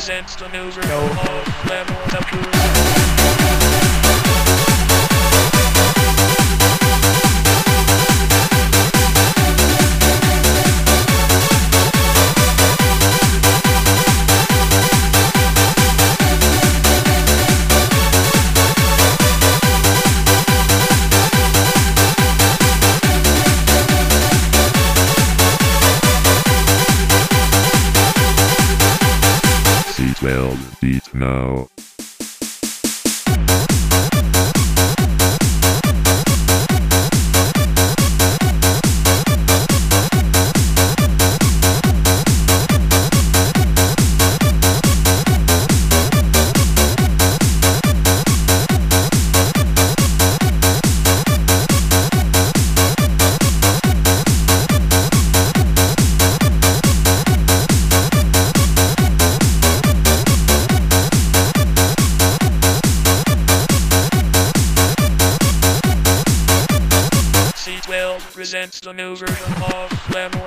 Since the news. No. B12 Beat Now. Represents the new version of Glamour.